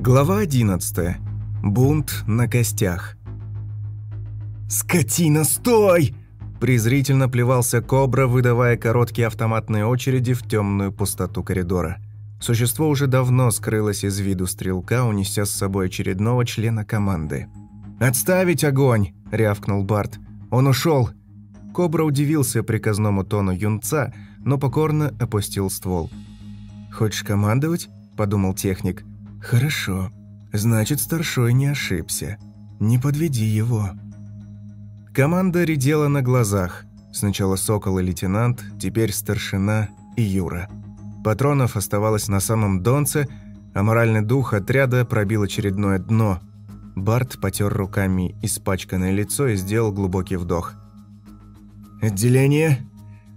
Глава 11. Бунт на костях. «Скотина, стой!» Презрительно плевался Кобра, выдавая короткие автоматные очереди в темную пустоту коридора. Существо уже давно скрылось из виду стрелка, унеся с собой очередного члена команды. «Отставить огонь!» – рявкнул Барт. «Он ушел!» Кобра удивился приказному тону юнца, но покорно опустил ствол. «Хочешь командовать?» – подумал техник. «Хорошо. Значит, старшой не ошибся. Не подведи его». Команда редела на глазах. Сначала Сокол и лейтенант, теперь старшина и Юра. Патронов оставалось на самом донце, а моральный дух отряда пробил очередное дно. Барт потер руками испачканное лицо и сделал глубокий вдох. «Отделение?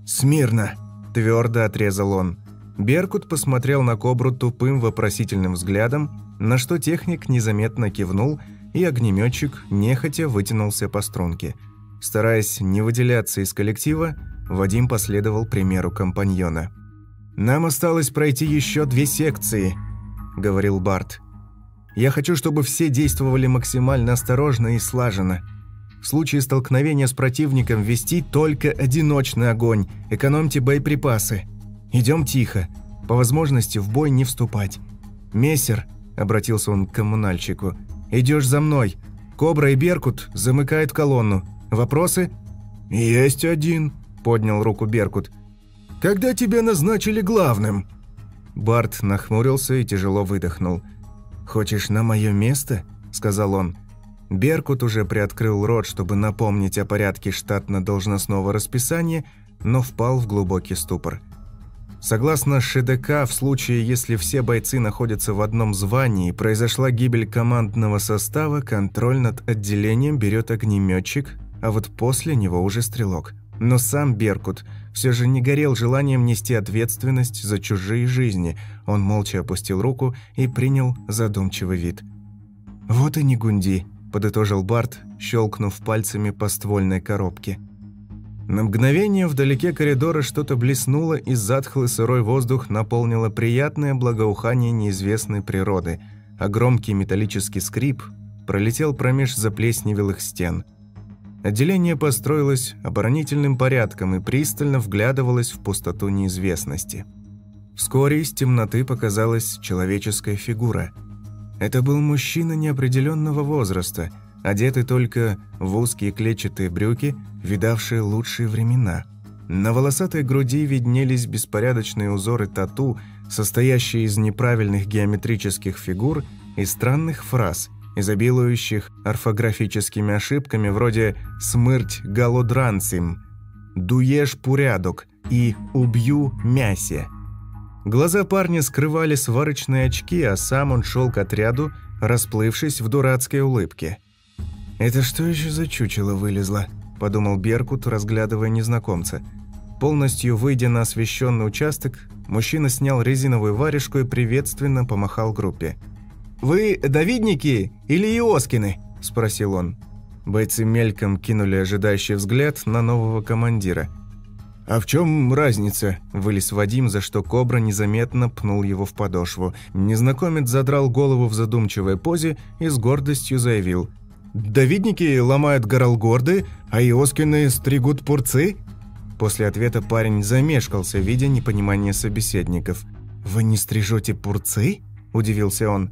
Смирно!» – твердо отрезал он. Беркут посмотрел на Кобру тупым вопросительным взглядом, на что техник незаметно кивнул, и огнеметчик нехотя вытянулся по струнке. Стараясь не выделяться из коллектива, Вадим последовал примеру компаньона. «Нам осталось пройти еще две секции», — говорил Барт. «Я хочу, чтобы все действовали максимально осторожно и слаженно. В случае столкновения с противником вести только одиночный огонь, экономьте боеприпасы. Идем тихо, по возможности в бой не вступать. Мессер, обратился он к коммунальщику, идешь за мной. Кобра и Беркут замыкают колонну. Вопросы? Есть один, поднял руку Беркут. Когда тебя назначили главным? Барт нахмурился и тяжело выдохнул. «Хочешь на мое место?» – сказал он. Беркут уже приоткрыл рот, чтобы напомнить о порядке штатно-должностного расписания, но впал в глубокий ступор – Согласно ШДК, в случае, если все бойцы находятся в одном звании произошла гибель командного состава, контроль над отделением берет огнеметчик, а вот после него уже стрелок. Но сам Беркут все же не горел желанием нести ответственность за чужие жизни. Он молча опустил руку и принял задумчивый вид. «Вот и не гунди», – подытожил Барт, щелкнув пальцами по ствольной коробке – на мгновение вдалеке коридора что-то блеснуло, и затхлый сырой воздух наполнило приятное благоухание неизвестной природы, а громкий металлический скрип пролетел промеж заплесневелых стен. Отделение построилось оборонительным порядком и пристально вглядывалось в пустоту неизвестности. Вскоре из темноты показалась человеческая фигура. Это был мужчина неопределенного возраста – одеты только в узкие клетчатые брюки, видавшие лучшие времена. На волосатой груди виднелись беспорядочные узоры тату, состоящие из неправильных геометрических фигур и странных фраз, изобилующих орфографическими ошибками вроде «смерть голодранцем», «дуешь пурядок» и «убью мясе». Глаза парня скрывали сварочные очки, а сам он шел к отряду, расплывшись в дурацкой улыбке – «Это что еще за чучело вылезло?» – подумал Беркут, разглядывая незнакомца. Полностью выйдя на освещенный участок, мужчина снял резиновую варежку и приветственно помахал группе. «Вы давидники или иоскины?» – спросил он. Бойцы мельком кинули ожидающий взгляд на нового командира. «А в чем разница?» – вылез Вадим, за что Кобра незаметно пнул его в подошву. Незнакомец задрал голову в задумчивой позе и с гордостью заявил – Давидники ломают горалгорды, а Иоскины стригут пурцы?» После ответа парень замешкался, видя непонимание собеседников. «Вы не стрижете пурцы?» – удивился он.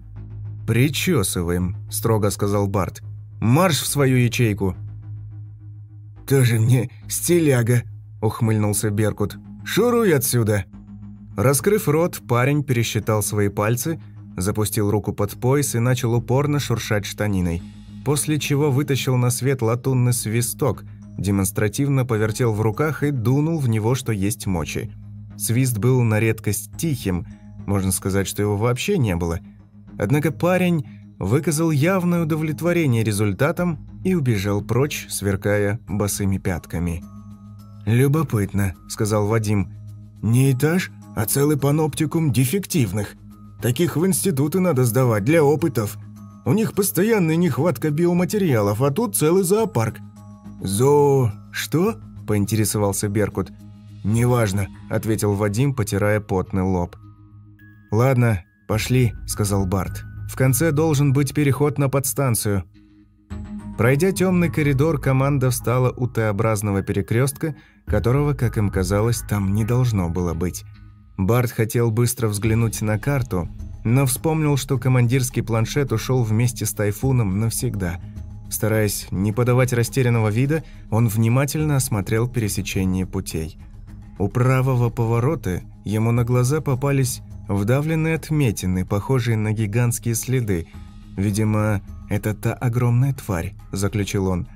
«Причесываем», – строго сказал Барт. «Марш в свою ячейку!» «Тоже мне стиляга», – ухмыльнулся Беркут. «Шуруй отсюда!» Раскрыв рот, парень пересчитал свои пальцы, запустил руку под пояс и начал упорно шуршать штаниной – после чего вытащил на свет латунный свисток, демонстративно повертел в руках и дунул в него, что есть мочи. Свист был на редкость тихим, можно сказать, что его вообще не было. Однако парень выказал явное удовлетворение результатом и убежал прочь, сверкая босыми пятками. «Любопытно», — сказал Вадим. «Не этаж, а целый паноптикум дефективных. Таких в институты надо сдавать для опытов». У них постоянная нехватка биоматериалов, а тут целый зоопарк». «Зоо... что?» – поинтересовался Беркут. «Неважно», – ответил Вадим, потирая потный лоб. «Ладно, пошли», – сказал Барт. В конце должен быть переход на подстанцию». Пройдя темный коридор, команда встала у Т-образного перекрестка, которого, как им казалось, там не должно было быть. Барт хотел быстро взглянуть на карту, но вспомнил, что командирский планшет ушел вместе с Тайфуном навсегда. Стараясь не подавать растерянного вида, он внимательно осмотрел пересечение путей. У правого поворота ему на глаза попались вдавленные отметины, похожие на гигантские следы. Видимо, это та огромная тварь», – заключил он.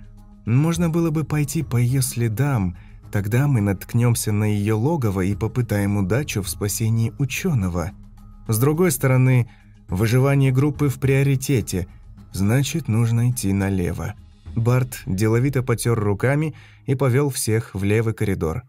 «Можно было бы пойти по ее следам, тогда мы наткнемся на ее логово и попытаем удачу в спасении ученого. С другой стороны, выживание группы в приоритете, значит, нужно идти налево». Барт деловито потер руками и повел всех в левый коридор.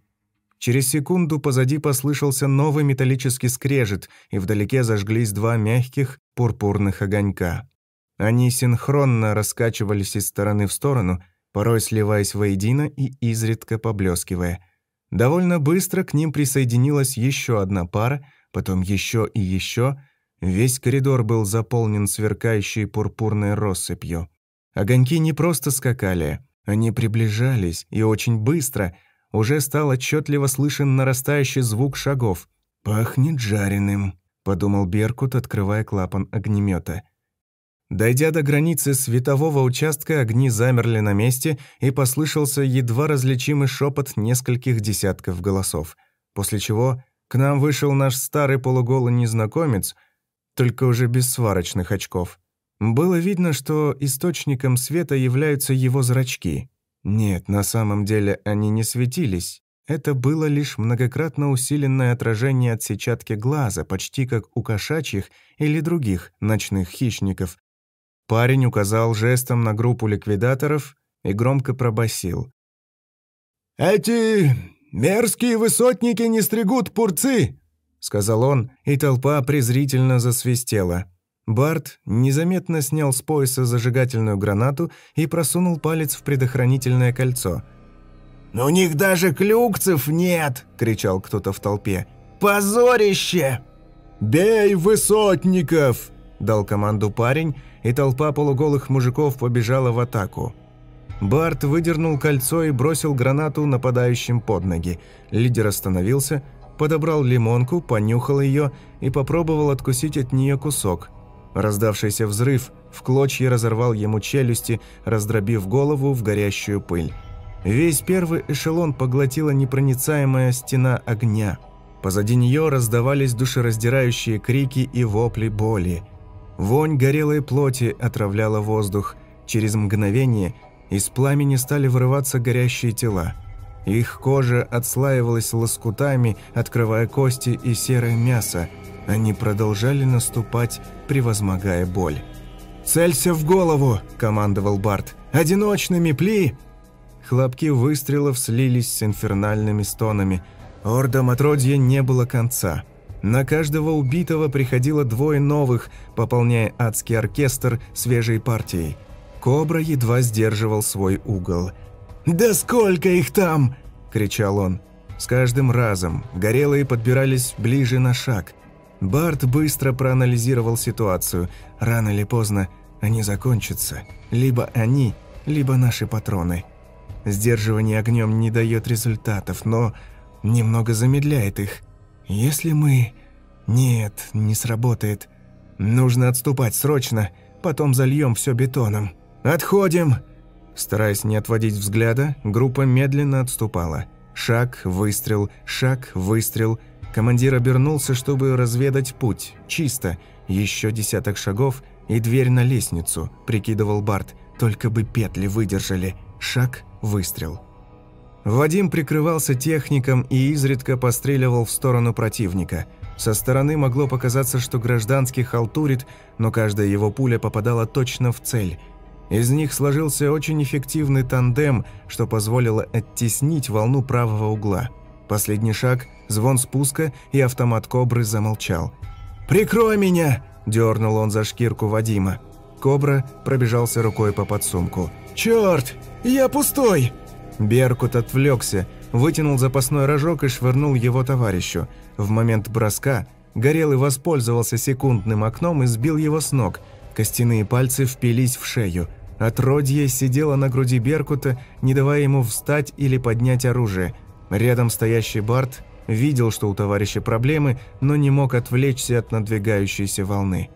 Через секунду позади послышался новый металлический скрежет, и вдалеке зажглись два мягких пурпурных огонька. Они синхронно раскачивались из стороны в сторону, порой сливаясь воедино и изредка поблескивая. Довольно быстро к ним присоединилась еще одна пара, потом еще и еще. Весь коридор был заполнен сверкающей пурпурной россыпью. Огоньки не просто скакали, они приближались, и очень быстро — уже стал отчетливо слышен нарастающий звук шагов. «Пахнет жареным», — подумал Беркут, открывая клапан огнемета. Дойдя до границы светового участка, огни замерли на месте, и послышался едва различимый шепот нескольких десятков голосов. После чего к нам вышел наш старый полуголый незнакомец, только уже без сварочных очков. Было видно, что источником света являются его зрачки. Нет, на самом деле они не светились. Это было лишь многократно усиленное отражение от сетчатки глаза, почти как у кошачьих или других ночных хищников. Парень указал жестом на группу ликвидаторов и громко пробасил. «Эти мерзкие высотники не стригут пурцы!» — сказал он, и толпа презрительно засвистела. Барт незаметно снял с пояса зажигательную гранату и просунул палец в предохранительное кольцо. «У них даже клюкцев нет!» – кричал кто-то в толпе. «Позорище!» «Бей высотников!» – дал команду парень, и толпа полуголых мужиков побежала в атаку. Барт выдернул кольцо и бросил гранату нападающим под ноги. Лидер остановился, подобрал лимонку, понюхал ее и попробовал откусить от нее кусок – Раздавшийся взрыв в клочья разорвал ему челюсти, раздробив голову в горящую пыль. Весь первый эшелон поглотила непроницаемая стена огня. Позади нее раздавались душераздирающие крики и вопли боли. Вонь горелой плоти отравляла воздух. Через мгновение из пламени стали вырываться горящие тела. Их кожа отслаивалась лоскутами, открывая кости и серое мясо – они продолжали наступать, превозмогая боль. «Целься в голову!» – командовал Барт. «Одиночными, пли!» Хлопки выстрелов слились с инфернальными стонами. Ордам отродья не было конца. На каждого убитого приходило двое новых, пополняя адский оркестр свежей партией. Кобра едва сдерживал свой угол. «Да сколько их там!» – кричал он. С каждым разом горелые подбирались ближе на шаг – Барт быстро проанализировал ситуацию. Рано или поздно они закончатся. Либо они, либо наши патроны. Сдерживание огнем не дает результатов, но немного замедляет их. Если мы... Нет, не сработает. Нужно отступать срочно, потом зальем все бетоном. Отходим! Стараясь не отводить взгляда, группа медленно отступала. Шаг, выстрел, шаг, выстрел – Командир обернулся, чтобы разведать путь. Чисто. Еще десяток шагов и дверь на лестницу, прикидывал Барт. Только бы петли выдержали. Шаг, выстрел. Вадим прикрывался техником и изредка постреливал в сторону противника. Со стороны могло показаться, что гражданский халтурит, но каждая его пуля попадала точно в цель. Из них сложился очень эффективный тандем, что позволило оттеснить волну правого угла. Последний шаг, звон спуска, и автомат «Кобры» замолчал. «Прикрой меня!» – дернул он за шкирку Вадима. Кобра пробежался рукой по подсумку. «Черт! Я пустой!» Беркут отвлекся, вытянул запасной рожок и швырнул его товарищу. В момент броска Горелый воспользовался секундным окном и сбил его с ног. Костяные пальцы впились в шею. Отродье сидело на груди Беркута, не давая ему встать или поднять оружие. Рядом стоящий Барт видел, что у товарища проблемы, но не мог отвлечься от надвигающейся волны.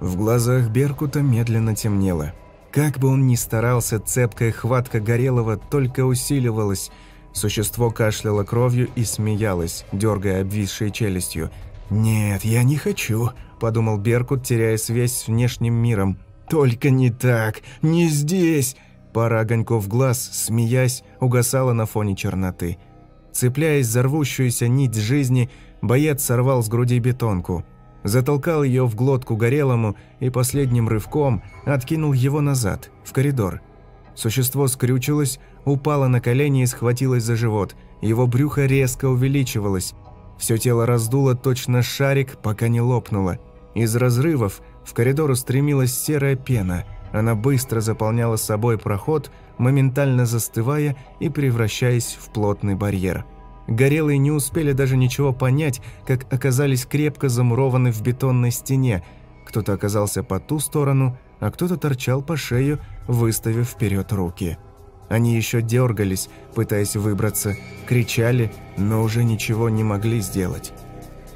В глазах Беркута медленно темнело. Как бы он ни старался, цепкая хватка Горелого только усиливалась. Существо кашляло кровью и смеялось, дергая обвисшей челюстью. «Нет, я не хочу», – подумал Беркут, теряя связь с внешним миром. «Только не так! Не здесь!» Пара огоньков глаз, смеясь, угасала на фоне черноты. Цепляясь за рвущуюся нить жизни, боец сорвал с груди бетонку – затолкал ее в глотку горелому и последним рывком откинул его назад, в коридор. Существо скрючилось, упало на колени и схватилось за живот. Его брюхо резко увеличивалось. Все тело раздуло точно шарик, пока не лопнуло. Из разрывов в коридор устремилась серая пена. Она быстро заполняла собой проход, моментально застывая и превращаясь в плотный барьер. Горелые не успели даже ничего понять, как оказались крепко замурованы в бетонной стене. Кто-то оказался по ту сторону, а кто-то торчал по шею, выставив вперед руки. Они еще дергались, пытаясь выбраться, кричали, но уже ничего не могли сделать.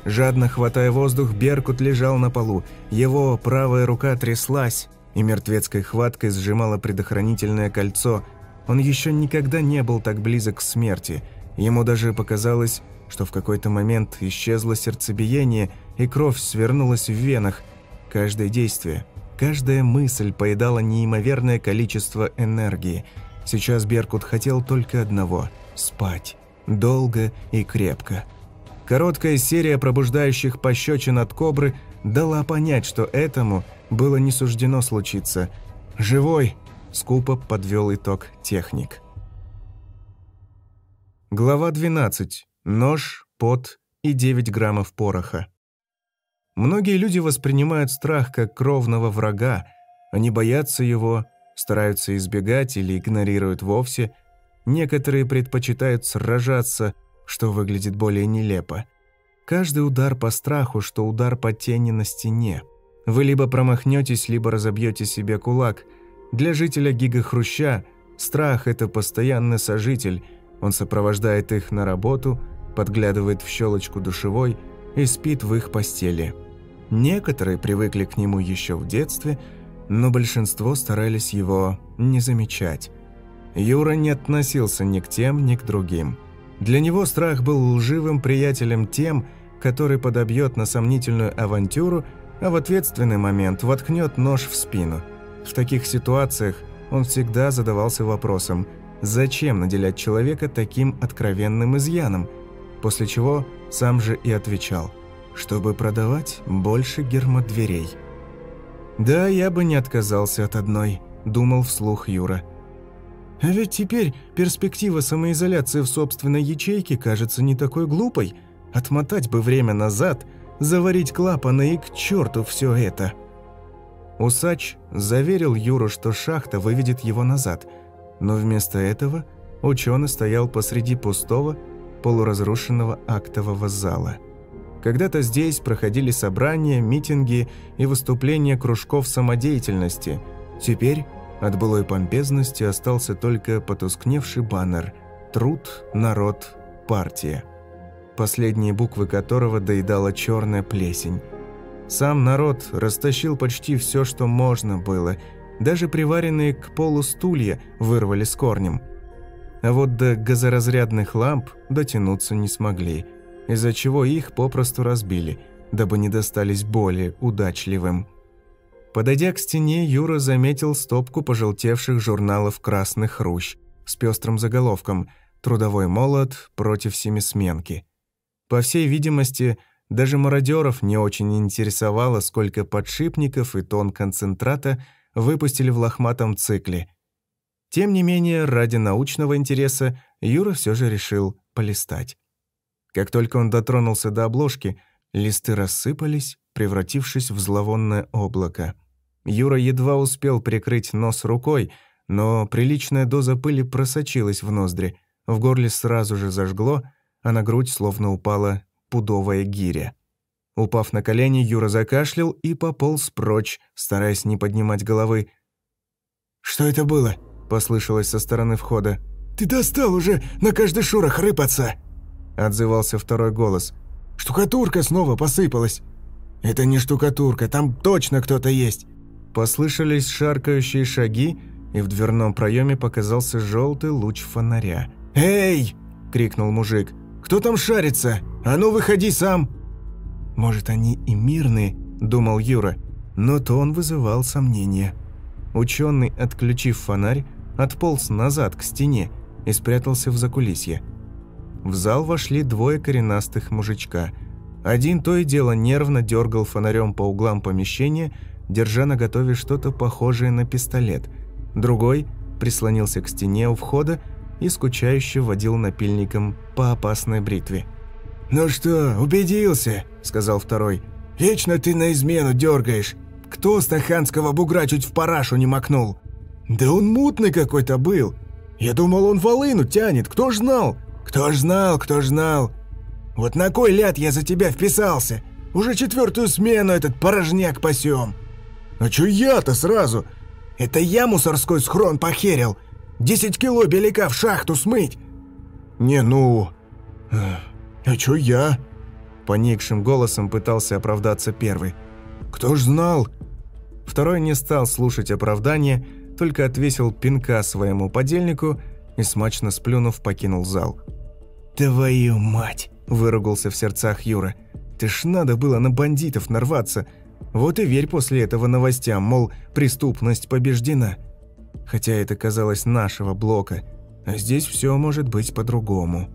Жадно хватая воздух, Беркут лежал на полу. Его правая рука тряслась и мертвецкой хваткой сжимала предохранительное кольцо. Он еще никогда не был так близок к смерти – Ему даже показалось, что в какой-то момент исчезло сердцебиение, и кровь свернулась в венах. Каждое действие, каждая мысль поедала неимоверное количество энергии. Сейчас Беркут хотел только одного – спать. Долго и крепко. Короткая серия пробуждающих пощечин от кобры дала понять, что этому было не суждено случиться. «Живой!» – скупо подвел итог техник. Глава 12. Нож, пот и 9 граммов пороха. Многие люди воспринимают страх как кровного врага. Они боятся его, стараются избегать или игнорируют вовсе. Некоторые предпочитают сражаться, что выглядит более нелепо. Каждый удар по страху, что удар по тени на стене. Вы либо промахнетесь, либо разобьете себе кулак. Для жителя гигахруща страх – это постоянный сожитель – он сопровождает их на работу, подглядывает в щелочку душевой и спит в их постели. Некоторые привыкли к нему еще в детстве, но большинство старались его не замечать. Юра не относился ни к тем, ни к другим. Для него страх был лживым приятелем тем, который подобьет на сомнительную авантюру, а в ответственный момент воткнет нож в спину. В таких ситуациях он всегда задавался вопросом – зачем наделять человека таким откровенным изъяном, после чего сам же и отвечал, чтобы продавать больше гермодверей. «Да, я бы не отказался от одной», – думал вслух Юра. «А ведь теперь перспектива самоизоляции в собственной ячейке кажется не такой глупой. Отмотать бы время назад, заварить клапаны и к черту все это». Усач заверил Юру, что шахта выведет его назад – но вместо этого ученый стоял посреди пустого, полуразрушенного актового зала. Когда-то здесь проходили собрания, митинги и выступления кружков самодеятельности. Теперь от былой помпезности остался только потускневший баннер «Труд, народ, партия», последние буквы которого доедала черная плесень. Сам народ растащил почти все, что можно было – даже приваренные к полу стулья вырвали с корнем. А вот до газоразрядных ламп дотянуться не смогли, из-за чего их попросту разбили, дабы не достались более удачливым. Подойдя к стене, Юра заметил стопку пожелтевших журналов «Красных рущ» с пестрым заголовком «Трудовой молот против семисменки». По всей видимости, даже мародеров не очень интересовало, сколько подшипников и тон концентрата – выпустили в лохматом цикле. Тем не менее, ради научного интереса Юра все же решил полистать. Как только он дотронулся до обложки, листы рассыпались, превратившись в зловонное облако. Юра едва успел прикрыть нос рукой, но приличная доза пыли просочилась в ноздри, в горле сразу же зажгло, а на грудь словно упала пудовая гиря. Упав на колени, Юра закашлял и пополз прочь, стараясь не поднимать головы. «Что это было?» – послышалось со стороны входа. «Ты достал уже на каждый шорох рыпаться!» – отзывался второй голос. «Штукатурка снова посыпалась!» «Это не штукатурка, там точно кто-то есть!» Послышались шаркающие шаги, и в дверном проеме показался желтый луч фонаря. «Эй!» – крикнул мужик. «Кто там шарится? А ну, выходи сам!» «Может, они и мирные?» – думал Юра, но то он вызывал сомнения. Ученый, отключив фонарь, отполз назад к стене и спрятался в закулисье. В зал вошли двое коренастых мужичка. Один то и дело нервно дергал фонарем по углам помещения, держа на готове что-то похожее на пистолет. Другой прислонился к стене у входа и скучающе водил напильником по опасной бритве. «Ну что, убедился?» – сказал второй. «Вечно ты на измену дергаешь. Кто стаханского бугра чуть в парашу не макнул?» «Да он мутный какой-то был. Я думал, он волыну тянет. Кто ж знал?» «Кто ж знал, кто ж знал. Вот на кой ляд я за тебя вписался? Уже четвертую смену этот порожняк пасем». «А чё я-то сразу?» «Это я мусорской схрон похерил. Десять кило беляка в шахту смыть». «Не, ну...» «А чё я?» Поникшим голосом пытался оправдаться первый. «Кто ж знал?» Второй не стал слушать оправдания, только отвесил пинка своему подельнику и, смачно сплюнув, покинул зал. «Твою мать!» – выругался в сердцах Юра. «Ты ж надо было на бандитов нарваться. Вот и верь после этого новостям, мол, преступность побеждена. Хотя это казалось нашего блока, а здесь все может быть по-другому».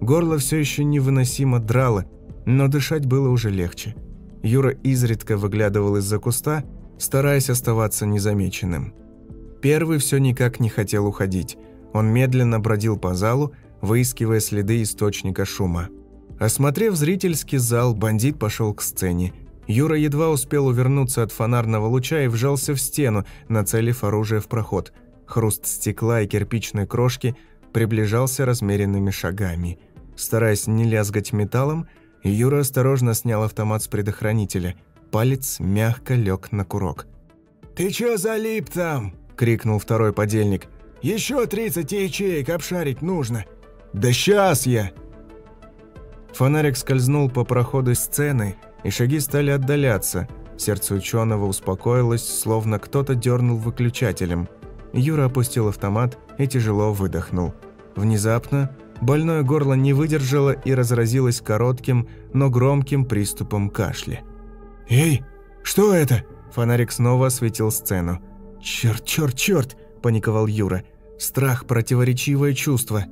Горло все еще невыносимо драло, но дышать было уже легче. Юра изредка выглядывал из-за куста, стараясь оставаться незамеченным. Первый все никак не хотел уходить. Он медленно бродил по залу, выискивая следы источника шума. Осмотрев зрительский зал, бандит пошел к сцене. Юра едва успел увернуться от фонарного луча и вжался в стену, нацелив оружие в проход. Хруст стекла и кирпичной крошки приближался размеренными шагами – Стараясь не лязгать металлом, Юра осторожно снял автомат с предохранителя. Палец мягко лег на курок. «Ты чё залип там?» – крикнул второй подельник. «Еще 30 ячеек обшарить нужно». «Да сейчас я!» Фонарик скользнул по проходу сцены, и шаги стали отдаляться. Сердце ученого успокоилось, словно кто-то дернул выключателем. Юра опустил автомат и тяжело выдохнул. Внезапно Больное горло не выдержало и разразилось коротким, но громким приступом кашля. «Эй, что это?» Фонарик снова осветил сцену. «Черт, черт, черт!» – паниковал Юра. Страх – противоречивое чувство.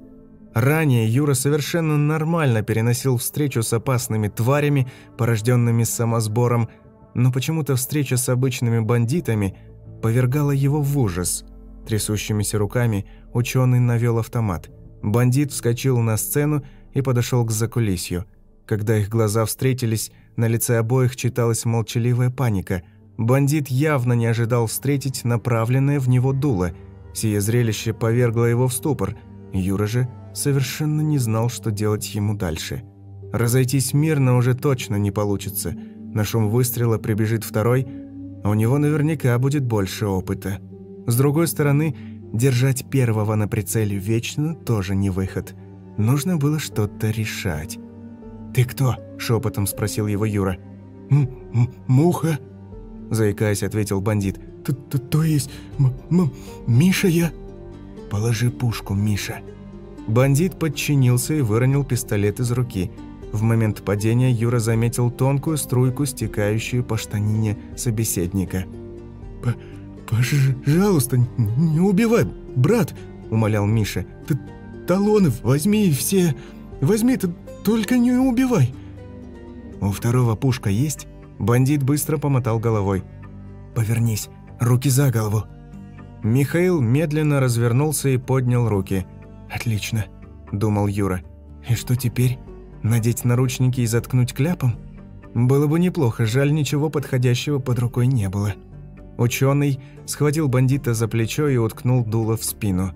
Ранее Юра совершенно нормально переносил встречу с опасными тварями, порожденными самосбором, но почему-то встреча с обычными бандитами повергала его в ужас. Трясущимися руками ученый навел автомат – Бандит вскочил на сцену и подошел к закулисью. Когда их глаза встретились, на лице обоих читалась молчаливая паника. Бандит явно не ожидал встретить направленное в него дуло. Сие зрелище повергло его в ступор. Юра же совершенно не знал, что делать ему дальше. Разойтись мирно уже точно не получится. На шум выстрела прибежит второй, а у него наверняка будет больше опыта. С другой стороны, Держать первого на прицеле вечно тоже не выход. Нужно было что-то решать. «Ты кто?» – шепотом спросил его Юра. «М -м «Муха?» – заикаясь, ответил бандит. «То, то, то есть, м м Миша я?» «Положи пушку, Миша». Бандит подчинился и выронил пистолет из руки. В момент падения Юра заметил тонкую струйку, стекающую по штанине собеседника. «Пожалуйста, не убивай, брат!» – умолял Миша. «Ты талоны возьми все, возьми, ты только не убивай!» «У второго пушка есть?» Бандит быстро помотал головой. «Повернись, руки за голову!» Михаил медленно развернулся и поднял руки. «Отлично», – думал Юра. «И что теперь? Надеть наручники и заткнуть кляпом? Было бы неплохо, жаль, ничего подходящего под рукой не было». Ученый схватил бандита за плечо и уткнул дуло в спину.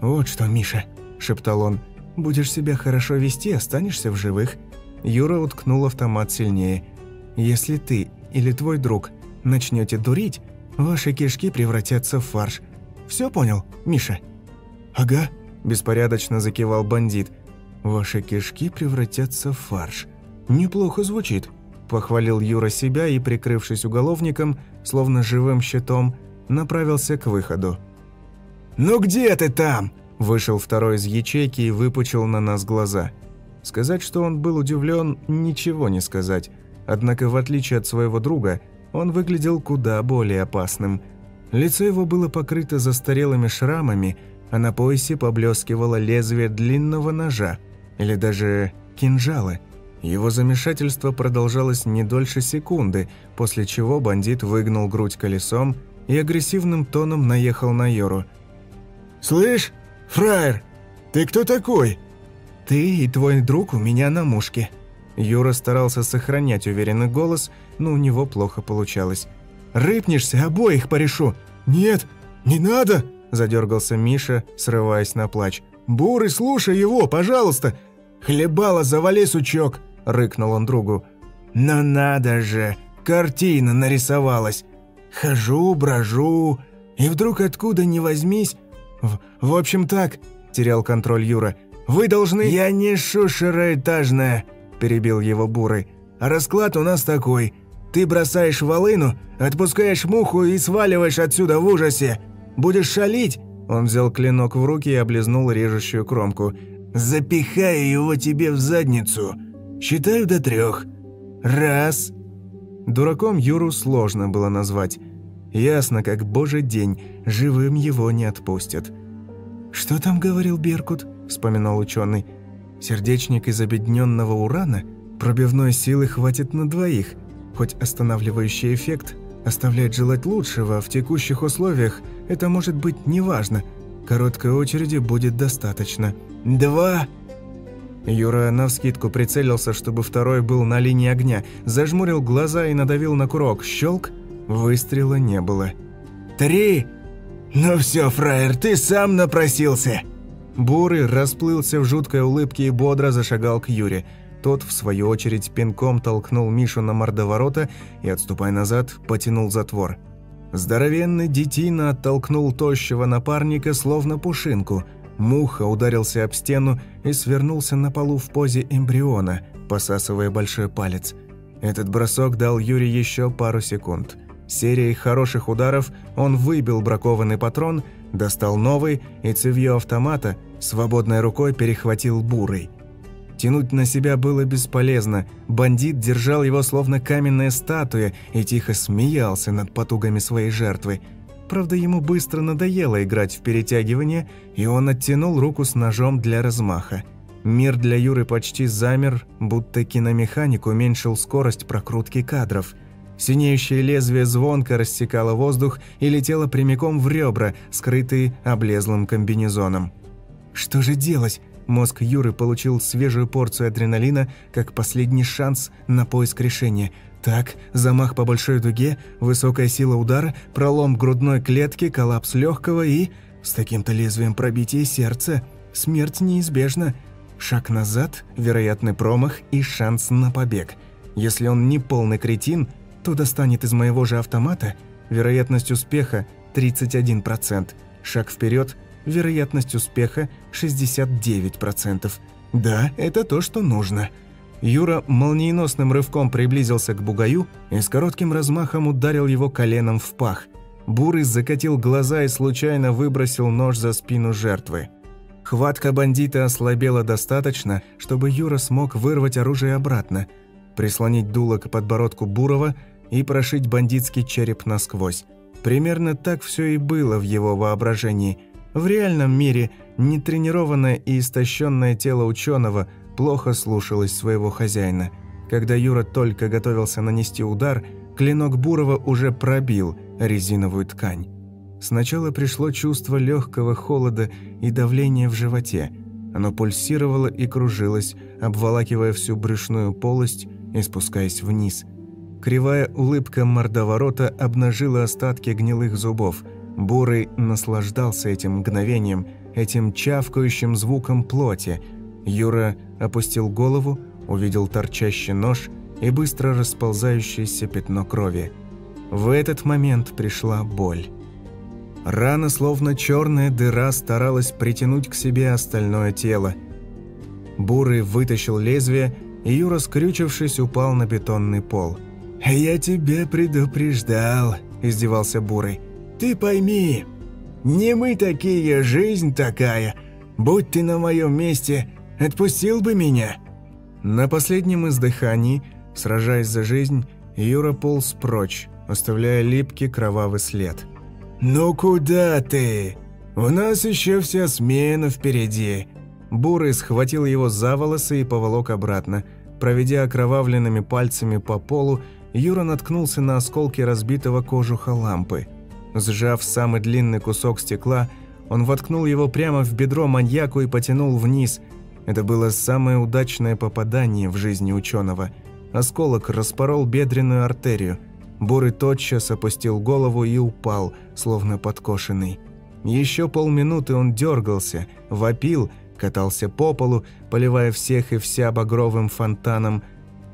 «Вот что, Миша», – шептал он, – «будешь себя хорошо вести, останешься в живых». Юра уткнул автомат сильнее. Если ты или твой друг начнете дурить, ваши кишки превратятся в фарш. Все понял, Миша?» «Ага», – беспорядочно закивал бандит. «Ваши кишки превратятся в фарш. Неплохо звучит», – похвалил Юра себя и, прикрывшись уголовником, словно живым щитом, направился к выходу. «Ну где ты там?» – вышел второй из ячейки и выпучил на нас глаза. Сказать, что он был удивлен, ничего не сказать. Однако, в отличие от своего друга, он выглядел куда более опасным. Лицо его было покрыто застарелыми шрамами, а на поясе поблескивало лезвие длинного ножа, или даже кинжала. Его замешательство продолжалось не дольше секунды, после чего бандит выгнул грудь колесом и агрессивным тоном наехал на Йору. «Слышь, фраер, ты кто такой?» «Ты и твой друг у меня на мушке». Юра старался сохранять уверенный голос, но у него плохо получалось. «Рыпнешься, обоих порешу!» «Нет, не надо!» – задергался Миша, срываясь на плач. «Бурый, слушай его, пожалуйста!» «Хлебало, завали, сучок!» – рыкнул он другу. «Но надо же! Картина нарисовалась! Хожу, брожу, и вдруг откуда ни возьмись...» «В, в общем так», – терял контроль Юра, – вы должны...» «Я не шушера этажная», – перебил его Бурый. «А расклад у нас такой. Ты бросаешь волыну, отпускаешь муху и сваливаешь отсюда в ужасе. Будешь шалить...» Он взял клинок в руки и облизнул режущую кромку. «Запихаю его тебе в задницу. Считаю до трех. Раз...» Дураком Юру сложно было назвать. Ясно, как божий день, живым его не отпустят. «Что там говорил Беркут?» – вспоминал ученый. «Сердечник из обедненного урана? Пробивной силы хватит на двоих, хоть останавливающий эффект оставляет желать лучшего, в текущих условиях это может быть неважно. Короткой очереди будет достаточно. Два!» Юра навскидку прицелился, чтобы второй был на линии огня, зажмурил глаза и надавил на курок. Щелк, выстрела не было. «Три!» «Ну все, фраер, ты сам напросился!» Бурый расплылся в жуткой улыбке и бодро зашагал к Юре. Тот, в свою очередь, пинком толкнул Мишу на мордоворота и, отступая назад, потянул затвор. Здоровенный детина оттолкнул тощего напарника, словно пушинку. Муха ударился об стену и свернулся на полу в позе эмбриона, посасывая большой палец. Этот бросок дал Юре еще пару секунд – Серией хороших ударов он выбил бракованный патрон, достал новый и цевьё автомата свободной рукой перехватил бурый. Тянуть на себя было бесполезно, бандит держал его словно каменная статуя и тихо смеялся над потугами своей жертвы. Правда, ему быстро надоело играть в перетягивание, и он оттянул руку с ножом для размаха. Мир для Юры почти замер, будто киномеханик уменьшил скорость прокрутки кадров – Синеющее лезвие звонко рассекало воздух и летело прямиком в ребра, скрытые облезлым комбинезоном. Что же делать? Мозг Юры получил свежую порцию адреналина, как последний шанс на поиск решения. Так, замах по большой дуге, высокая сила удара, пролом грудной клетки, коллапс легкого и... С таким-то лезвием пробитие сердца. Смерть неизбежна. Шаг назад, вероятный промах и шанс на побег. Если он не полный кретин, то достанет из моего же автомата, вероятность успеха 31%, шаг вперед, вероятность успеха 69%. Да, это то, что нужно. Юра молниеносным рывком приблизился к бугаю и с коротким размахом ударил его коленом в пах. Бурый закатил глаза и случайно выбросил нож за спину жертвы. Хватка бандита ослабела достаточно, чтобы Юра смог вырвать оружие обратно, прислонить дуло к подбородку Бурова – и прошить бандитский череп насквозь. Примерно так все и было в его воображении. В реальном мире нетренированное и истощенное тело ученого плохо слушалось своего хозяина. Когда Юра только готовился нанести удар, клинок Бурова уже пробил резиновую ткань. Сначала пришло чувство легкого холода и давления в животе. Оно пульсировало и кружилось, обволакивая всю брюшную полость и спускаясь вниз – Кривая улыбка мордоворота обнажила остатки гнилых зубов. Бурый наслаждался этим мгновением, этим чавкающим звуком плоти. Юра опустил голову, увидел торчащий нож и быстро расползающееся пятно крови. В этот момент пришла боль. Рана, словно черная дыра, старалась притянуть к себе остальное тело. Бурый вытащил лезвие, и Юра, скрючившись, упал на бетонный пол. «Я тебя предупреждал», – издевался Бурый. «Ты пойми, не мы такие, жизнь такая. Будь ты на моем месте, отпустил бы меня». На последнем издыхании, сражаясь за жизнь, Юра полз прочь, оставляя липкий кровавый след – «Ну куда ты? У нас еще вся смена впереди». Бурый схватил его за волосы и поволок обратно. Проведя окровавленными пальцами по полу, Юра наткнулся на осколки разбитого кожуха лампы. Сжав самый длинный кусок стекла, он воткнул его прямо в бедро маньяку и потянул вниз. Это было самое удачное попадание в жизни ученого. Осколок распорол бедренную артерию – Бурый тотчас опустил голову и упал, словно подкошенный. Еще полминуты он дергался, вопил, катался по полу, поливая всех и вся багровым фонтаном.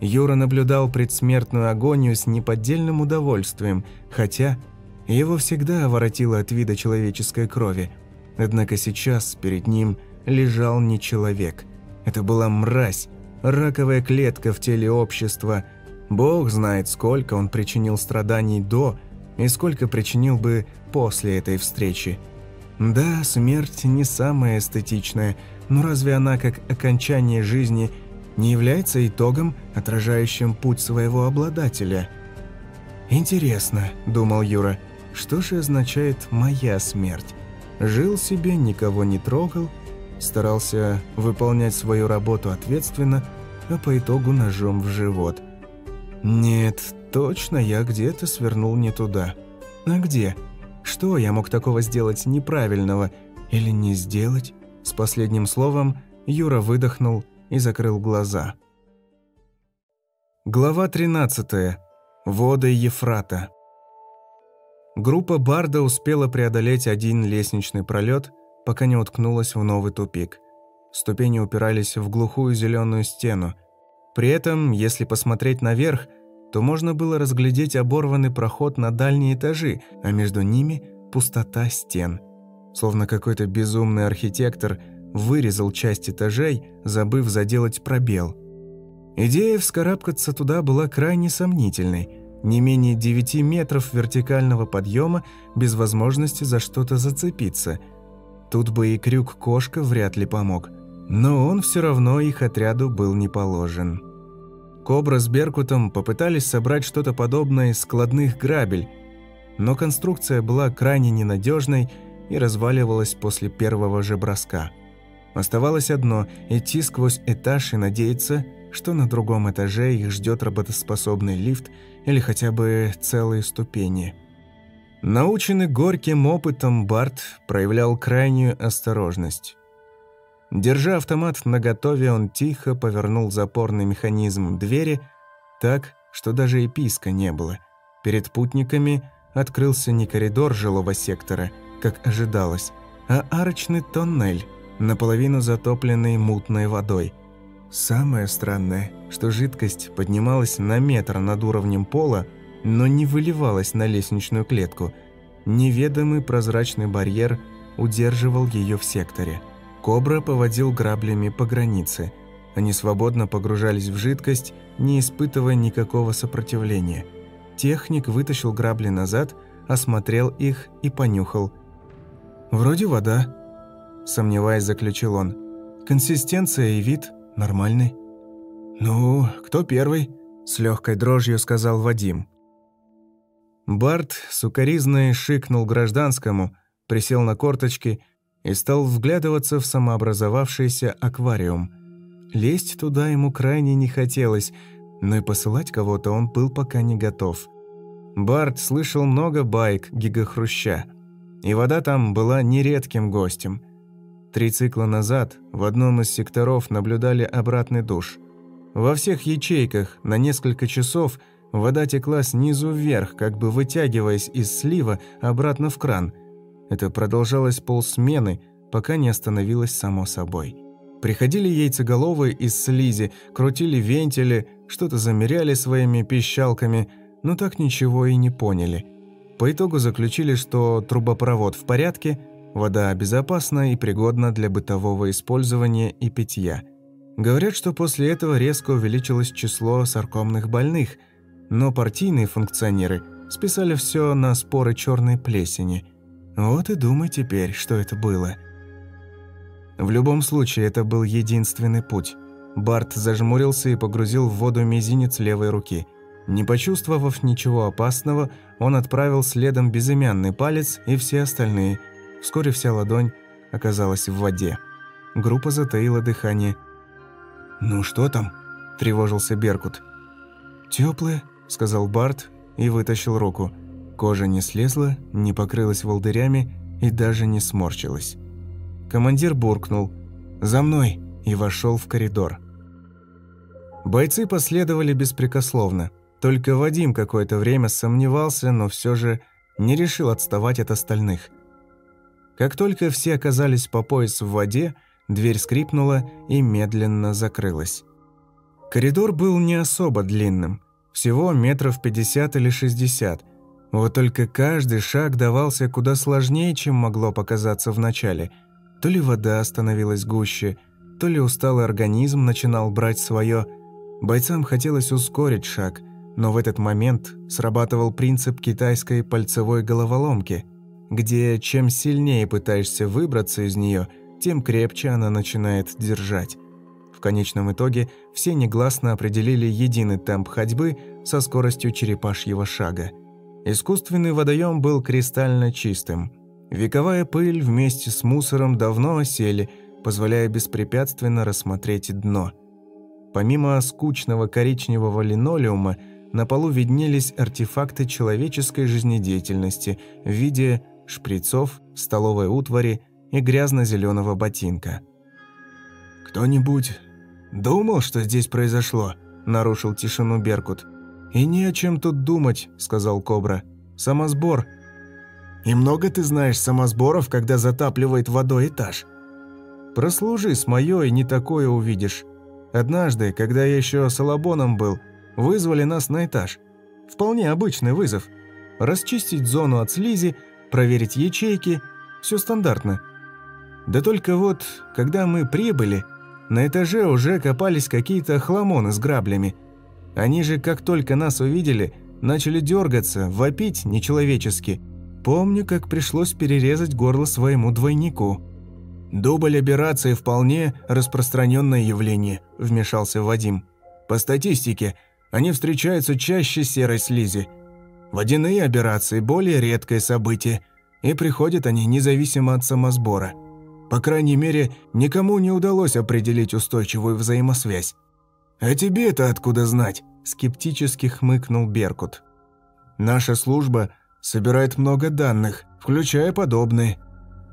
Юра наблюдал предсмертную агонию с неподдельным удовольствием, хотя его всегда воротило от вида человеческой крови. Однако сейчас перед ним лежал не человек. Это была мразь, раковая клетка в теле общества – Бог знает, сколько он причинил страданий до и сколько причинил бы после этой встречи. Да, смерть не самая эстетичная, но разве она, как окончание жизни, не является итогом, отражающим путь своего обладателя? «Интересно», – думал Юра, – «что же означает «моя смерть»? Жил себе, никого не трогал, старался выполнять свою работу ответственно, а по итогу ножом в живот – нет, точно я где-то свернул не туда. А где? Что я мог такого сделать неправильного или не сделать? С последним словом Юра выдохнул и закрыл глаза. Глава 13. Воды Ефрата. Группа Барда успела преодолеть один лестничный пролет, пока не уткнулась в новый тупик. Ступени упирались в глухую зеленую стену – при этом, если посмотреть наверх, то можно было разглядеть оборванный проход на дальние этажи, а между ними пустота стен. Словно какой-то безумный архитектор вырезал часть этажей, забыв заделать пробел. Идея вскарабкаться туда была крайне сомнительной. Не менее 9 метров вертикального подъема без возможности за что-то зацепиться. Тут бы и крюк-кошка вряд ли помог. Но он все равно их отряду был не положен. Кобра с Беркутом попытались собрать что-то подобное из складных грабель, но конструкция была крайне ненадежной и разваливалась после первого же броска. Оставалось одно – идти сквозь этаж и надеяться, что на другом этаже их ждет работоспособный лифт или хотя бы целые ступени. Наученный горьким опытом, Барт проявлял крайнюю осторожность. Держа автомат наготове, он тихо повернул запорный механизм двери так, что даже и писка не было. Перед путниками открылся не коридор жилого сектора, как ожидалось, а арочный тоннель, наполовину затопленный мутной водой. Самое странное, что жидкость поднималась на метр над уровнем пола, но не выливалась на лестничную клетку. Неведомый прозрачный барьер удерживал ее в секторе – Кобра поводил граблями по границе. Они свободно погружались в жидкость, не испытывая никакого сопротивления. Техник вытащил грабли назад, осмотрел их и понюхал. «Вроде вода», – сомневаясь, заключил он. «Консистенция и вид нормальный». «Ну, кто первый?» – с легкой дрожью сказал Вадим. Барт сукоризно шикнул гражданскому, присел на корточки и стал вглядываться в самообразовавшийся аквариум. Лезть туда ему крайне не хотелось, но и посылать кого-то он был пока не готов. Барт слышал много байк гигахруща, и вода там была нередким гостем. Три цикла назад в одном из секторов наблюдали обратный душ. Во всех ячейках на несколько часов вода текла снизу вверх, как бы вытягиваясь из слива обратно в кран – это продолжалось полсмены, пока не остановилось само собой. Приходили яйцеголовые из слизи, крутили вентили, что-то замеряли своими пищалками, но так ничего и не поняли. По итогу заключили, что трубопровод в порядке, вода безопасна и пригодна для бытового использования и питья. Говорят, что после этого резко увеличилось число саркомных больных, но партийные функционеры списали все на споры черной плесени. Вот и думай теперь, что это было. В любом случае, это был единственный путь – Барт зажмурился и погрузил в воду мизинец левой руки. Не почувствовав ничего опасного, он отправил следом безымянный палец и все остальные. Вскоре вся ладонь оказалась в воде. Группа затаила дыхание. «Ну что там?» – тревожился Беркут. «Тёплое», – сказал Барт и вытащил руку. Кожа не слезла, не покрылась волдырями и даже не сморщилась. Командир буркнул «За мной!» и вошел в коридор. Бойцы последовали беспрекословно. Только Вадим какое-то время сомневался, но все же не решил отставать от остальных. Как только все оказались по пояс в воде, дверь скрипнула и медленно закрылась. Коридор был не особо длинным, всего метров 50 или 60. Вот только каждый шаг давался куда сложнее, чем могло показаться вначале. То ли вода становилась гуще, то ли усталый организм начинал брать свое – Бойцам хотелось ускорить шаг, но в этот момент срабатывал принцип китайской пальцевой головоломки, где чем сильнее пытаешься выбраться из нее, тем крепче она начинает держать. В конечном итоге все негласно определили единый темп ходьбы со скоростью черепашьего шага. Искусственный водоем был кристально чистым. Вековая пыль вместе с мусором давно осели, позволяя беспрепятственно рассмотреть дно – Помимо скучного коричневого линолеума, на полу виднелись артефакты человеческой жизнедеятельности в виде шприцов, столовой утвари и грязно-зеленого ботинка. «Кто-нибудь думал, что здесь произошло?» – нарушил тишину Беркут. «И не о чем тут думать», – сказал Кобра. «Самосбор». «И много ты знаешь самосборов, когда затапливает водой этаж?» «Прослужи с моё и не такое увидишь. Однажды, когда я еще Салабоном был, вызвали нас на этаж. Вполне обычный вызов. Расчистить зону от слизи, проверить ячейки, все стандартно. Да только вот, когда мы прибыли, на этаже уже копались какие-то хламоны с граблями. Они же, как только нас увидели, начали дергаться, вопить нечеловечески. Помню, как пришлось перерезать горло своему двойнику. «Дубль операции вполне распространенное явление», – вмешался Вадим. «По статистике, они встречаются чаще серой слизи. Водяные операции – более редкое событие, и приходят они независимо от самосбора. По крайней мере, никому не удалось определить устойчивую взаимосвязь. «А тебе-то откуда знать?» – скептически хмыкнул Беркут. «Наша служба собирает много данных, включая подобные».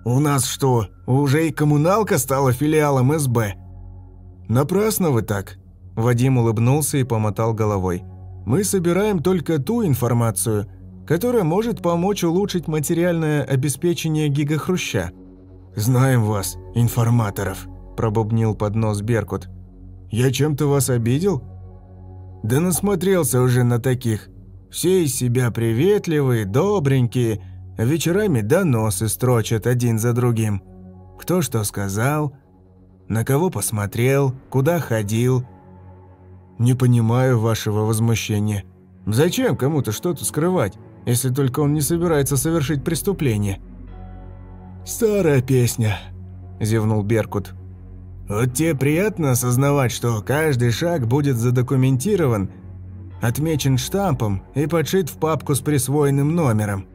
«У нас что, уже и коммуналка стала филиалом СБ?» «Напрасно вы так», – Вадим улыбнулся и помотал головой. «Мы собираем только ту информацию, которая может помочь улучшить материальное обеспечение гигахруща». «Знаем вас, информаторов», – пробубнил под нос Беркут. «Я чем-то вас обидел?» «Да насмотрелся уже на таких. Все из себя приветливые, добренькие, Вечерами доносы строчат один за другим. Кто что сказал, на кого посмотрел, куда ходил. Не понимаю вашего возмущения. Зачем кому-то что-то скрывать, если только он не собирается совершить преступление? «Старая песня», – зевнул Беркут. «Вот тебе приятно осознавать, что каждый шаг будет задокументирован, отмечен штампом и подшит в папку с присвоенным номером».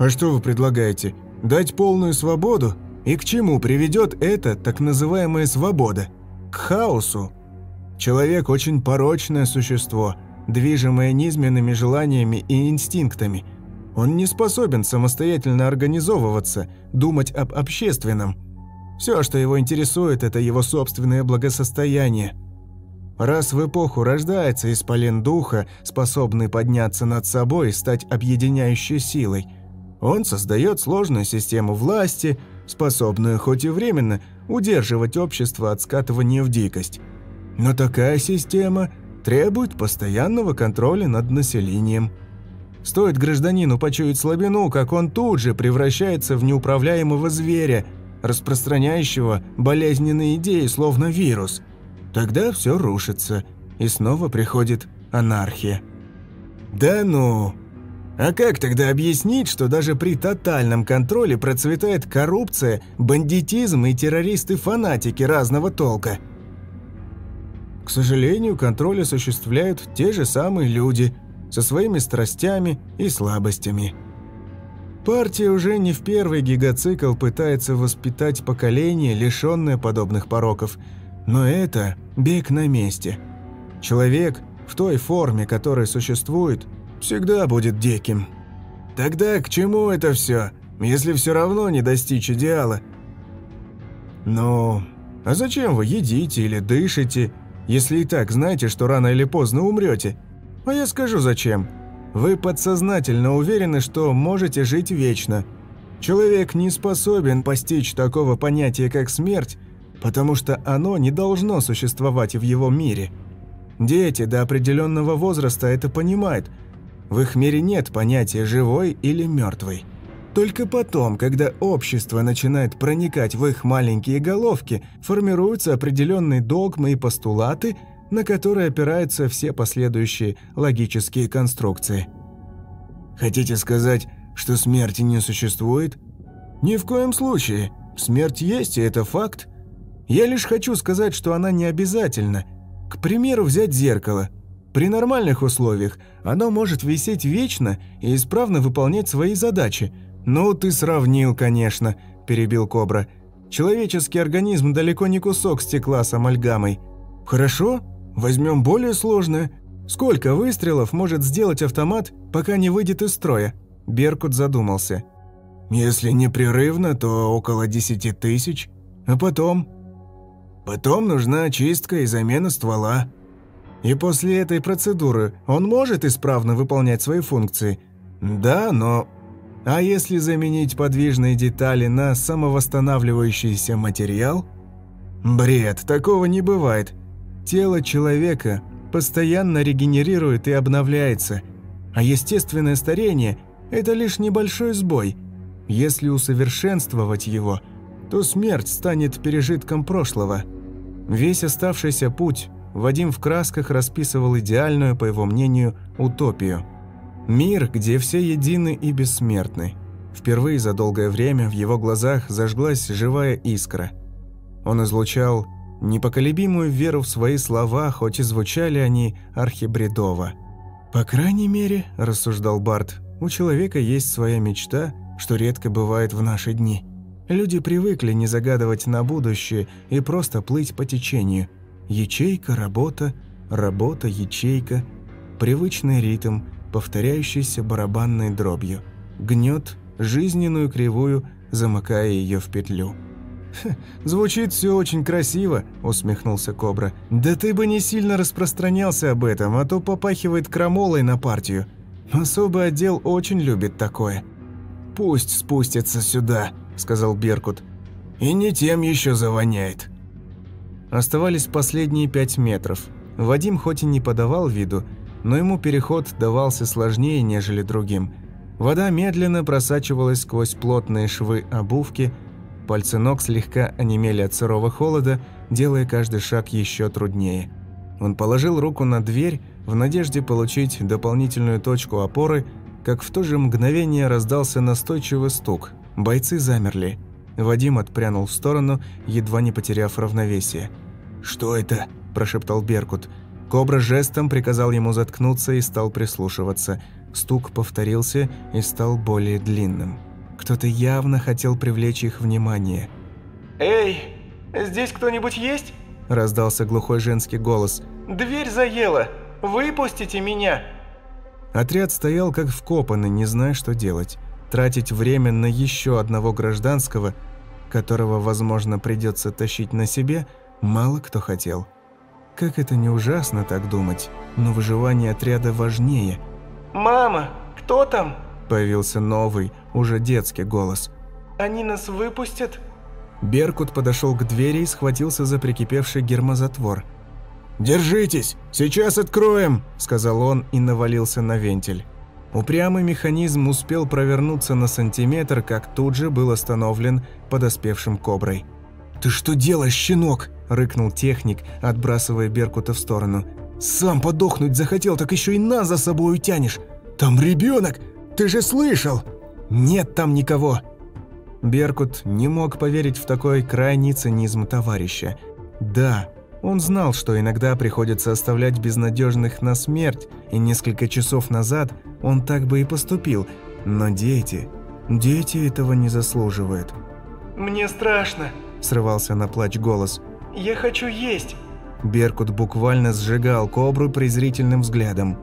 А что вы предлагаете? Дать полную свободу? И к чему приведет эта так называемая свобода? К хаосу. Человек очень порочное существо, движимое низменными желаниями и инстинктами. Он не способен самостоятельно организовываться, думать об общественном. Все, что его интересует, это его собственное благосостояние. Раз в эпоху рождается исполин духа, способный подняться над собой и стать объединяющей силой – он создает сложную систему власти, способную хоть и временно удерживать общество от скатывания в дикость. Но такая система требует постоянного контроля над населением. Стоит гражданину почуять слабину, как он тут же превращается в неуправляемого зверя, распространяющего болезненные идеи, словно вирус. Тогда все рушится, и снова приходит анархия. «Да ну! А как тогда объяснить, что даже при тотальном контроле процветает коррупция, бандитизм и террористы-фанатики разного толка?» К сожалению, контроль осуществляют те же самые люди со своими страстями и слабостями. Партия уже не в первый гигацикл пытается воспитать поколение, лишенное подобных пороков, но это бег на месте. Человек в той форме, которая существует, всегда будет диким. Тогда к чему это все, если все равно не достичь идеала? Ну, а зачем вы едите или дышите, если и так знаете, что рано или поздно умрете? А я скажу зачем. Вы подсознательно уверены, что можете жить вечно. Человек не способен постичь такого понятия, как смерть, потому что оно не должно существовать в его мире. Дети до определенного возраста это понимают. В их мире нет понятия «живой» или «мертвый». Только потом, когда общество начинает проникать в их маленькие головки, формируются определенные догмы и постулаты, на которые опираются все последующие логические конструкции. Хотите сказать, что смерти не существует? Ни в коем случае. Смерть есть, и это факт. Я лишь хочу сказать, что она не обязательна. К примеру, взять зеркало. При нормальных условиях оно может висеть вечно и исправно выполнять свои задачи – «Ну, ты сравнил, конечно», – перебил Кобра. «Человеческий организм далеко не кусок стекла с амальгамой. Хорошо, возьмем более сложное. Сколько выстрелов может сделать автомат, пока не выйдет из строя?» Беркут задумался. «Если непрерывно, то около десяти тысяч. А потом?» «Потом нужна очистка и замена ствола». «И после этой процедуры он может исправно выполнять свои функции?» «Да, но а если заменить подвижные детали на самовосстанавливающийся материал? Бред, такого не бывает. Тело человека постоянно регенерирует и обновляется, а естественное старение – это лишь небольшой сбой. Если усовершенствовать его, то смерть станет пережитком прошлого. Весь оставшийся путь Вадим в красках расписывал идеальную, по его мнению, утопию – Мир, где все едины и бессмертны. Впервые за долгое время в его глазах зажглась живая искра. Он излучал непоколебимую веру в свои слова, хоть и звучали они архибредово. «По крайней мере, – рассуждал Барт, – у человека есть своя мечта, что редко бывает в наши дни. Люди привыкли не загадывать на будущее и просто плыть по течению. Ячейка, работа, работа, ячейка, привычный ритм – повторяющейся барабанной дробью. Гнет жизненную кривую, замыкая ее в петлю. «Звучит все очень красиво», – усмехнулся Кобра. «Да ты бы не сильно распространялся об этом, а то попахивает крамолой на партию. Особый отдел очень любит такое». «Пусть спустится сюда», – сказал Беркут. «И не тем еще завоняет». Оставались последние пять метров. Вадим хоть и не подавал виду, но ему переход давался сложнее, нежели другим. Вода медленно просачивалась сквозь плотные швы обувки, пальцы ног слегка онемели от сырого холода, делая каждый шаг еще труднее. Он положил руку на дверь в надежде получить дополнительную точку опоры, как в то же мгновение раздался настойчивый стук. Бойцы замерли. Вадим отпрянул в сторону, едва не потеряв равновесие. «Что это?» – прошептал Беркут – Кобра жестом приказал ему заткнуться и стал прислушиваться. Стук повторился и стал более длинным. Кто-то явно хотел привлечь их внимание. «Эй, здесь кто-нибудь есть?» – раздался глухой женский голос. «Дверь заела! Выпустите меня!» Отряд стоял как вкопанный, не зная, что делать. Тратить время на еще одного гражданского, которого, возможно, придется тащить на себе, мало кто хотел. Как это не ужасно так думать, но выживание отряда важнее. «Мама, кто там?» Появился новый, уже детский голос. «Они нас выпустят?» Беркут подошел к двери и схватился за прикипевший гермозатвор. «Держитесь, сейчас откроем», – сказал он и навалился на вентиль. Упрямый механизм успел провернуться на сантиметр, как тут же был остановлен подоспевшим коброй. «Ты что делаешь, щенок?» – рыкнул техник, отбрасывая Беркута в сторону. «Сам подохнуть захотел, так еще и нас за собой утянешь! Там ребенок! Ты же слышал!» «Нет там никого!» Беркут не мог поверить в такой крайний цинизм товарища. Да, он знал, что иногда приходится оставлять безнадежных на смерть, и несколько часов назад он так бы и поступил. Но дети... Дети этого не заслуживают. «Мне страшно», – срывался на плач голос. «Я хочу есть». Беркут буквально сжигал кобру презрительным взглядом.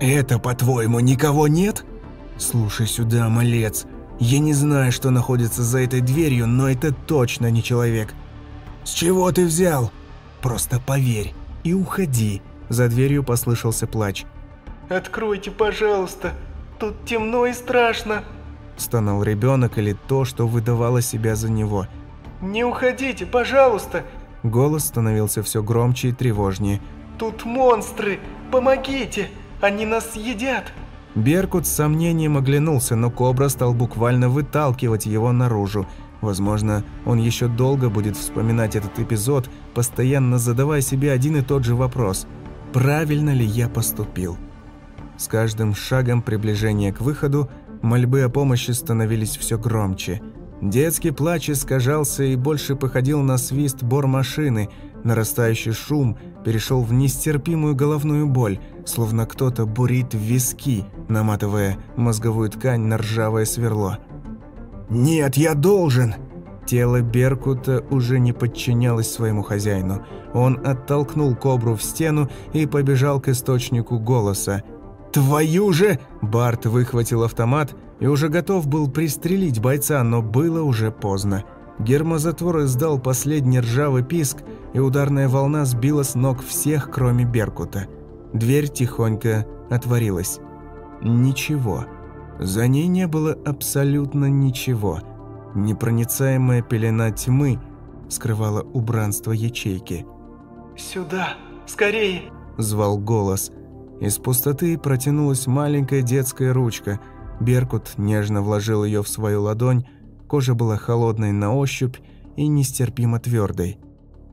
«Это, по-твоему, никого нет?» «Слушай сюда, малец. Я не знаю, что находится за этой дверью, но это точно не человек». «С чего ты взял?» «Просто поверь и уходи». За дверью послышался плач. «Откройте, пожалуйста. Тут темно и страшно». Стонал ребенок или то, что выдавало себя за него. «Не уходите, пожалуйста!» Голос становился все громче и тревожнее. «Тут монстры! Помогите! Они нас съедят!» Беркут с сомнением оглянулся, но Кобра стал буквально выталкивать его наружу. Возможно, он еще долго будет вспоминать этот эпизод, постоянно задавая себе один и тот же вопрос. «Правильно ли я поступил?» С каждым шагом приближения к выходу мольбы о помощи становились все громче. Детский плач искажался и больше походил на свист бормашины, нарастающий шум перешел в нестерпимую головную боль, словно кто-то бурит в виски, наматывая мозговую ткань на ржавое сверло. «Нет, я должен!» Тело Беркута уже не подчинялось своему хозяину. Он оттолкнул кобру в стену и побежал к источнику голоса. «Твою же!» Барт выхватил автомат и уже готов был пристрелить бойца, но было уже поздно. Гермозатвор издал последний ржавый писк, и ударная волна сбила с ног всех, кроме Беркута. Дверь тихонько отворилась. Ничего. За ней не было абсолютно ничего. Непроницаемая пелена тьмы скрывала убранство ячейки. «Сюда! Скорее!» – звал голос. Из пустоты протянулась маленькая детская ручка. Беркут нежно вложил ее в свою ладонь, кожа была холодной на ощупь и нестерпимо твердой.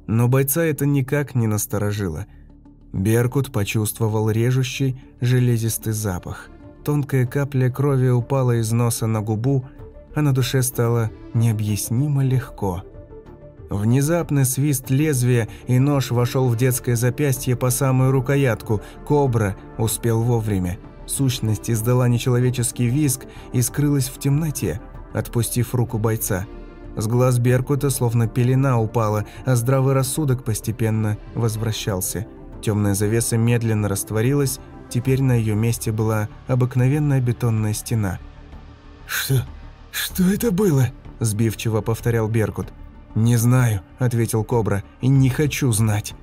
Но бойца это никак не насторожило. Беркут почувствовал режущий железистый запах – Тонкая капля крови упала из носа на губу, а на душе стало необъяснимо легко. Внезапный свист лезвия, и нож вошел в детское запястье по самую рукоятку. Кобра успел вовремя. Сущность издала нечеловеческий визг и скрылась в темноте, отпустив руку бойца. С глаз Беркута словно пелена упала, а здравый рассудок постепенно возвращался. Темная завеса медленно растворилась, Теперь на ее месте была обыкновенная бетонная стена. «Что? Что это было?» – сбивчиво повторял Беркут. «Не знаю», – ответил Кобра, – «и не хочу знать».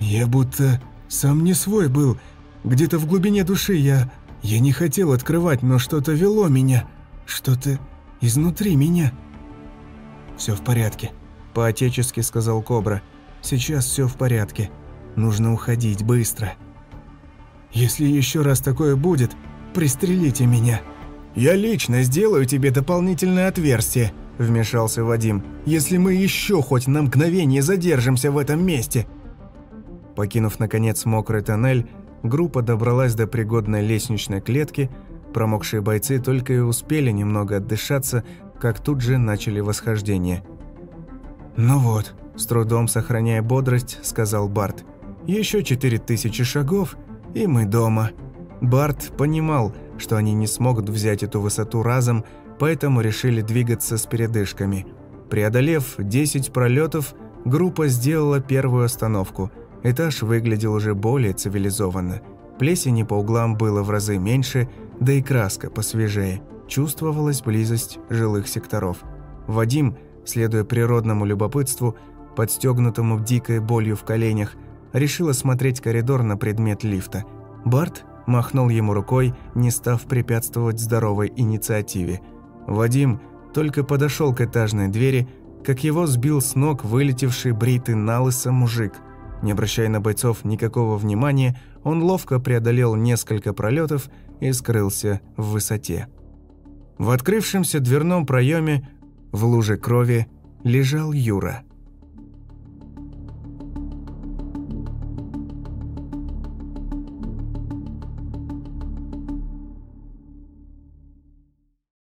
«Я будто сам не свой был. Где-то в глубине души я... Я не хотел открывать, но что-то вело меня. Что-то изнутри меня». «Все в порядке», – по-отечески сказал Кобра. «Сейчас все в порядке. Нужно уходить быстро». Если еще раз такое будет, пристрелите меня. Я лично сделаю тебе дополнительное отверстие, вмешался Вадим. Если мы еще хоть на мгновение задержимся в этом месте. Покинув наконец мокрый тоннель, группа добралась до пригодной лестничной клетки. Промокшие бойцы только и успели немного отдышаться, как тут же начали восхождение. «Ну вот», – с трудом сохраняя бодрость, сказал Барт. «Еще четыре тысячи шагов, и мы дома. Барт понимал, что они не смогут взять эту высоту разом, поэтому решили двигаться с передышками. Преодолев 10 пролетов, группа сделала первую остановку. Этаж выглядел уже более цивилизованно. Плесени по углам было в разы меньше, да и краска посвежее. Чувствовалась близость жилых секторов. Вадим, следуя природному любопытству, подстегнутому дикой болью в коленях, решил осмотреть коридор на предмет лифта. Барт махнул ему рукой, не став препятствовать здоровой инициативе. Вадим только подошел к этажной двери, как его сбил с ног вылетевший бритый на мужик. Не обращая на бойцов никакого внимания, он ловко преодолел несколько пролетов и скрылся в высоте. В открывшемся дверном проеме в луже крови лежал Юра –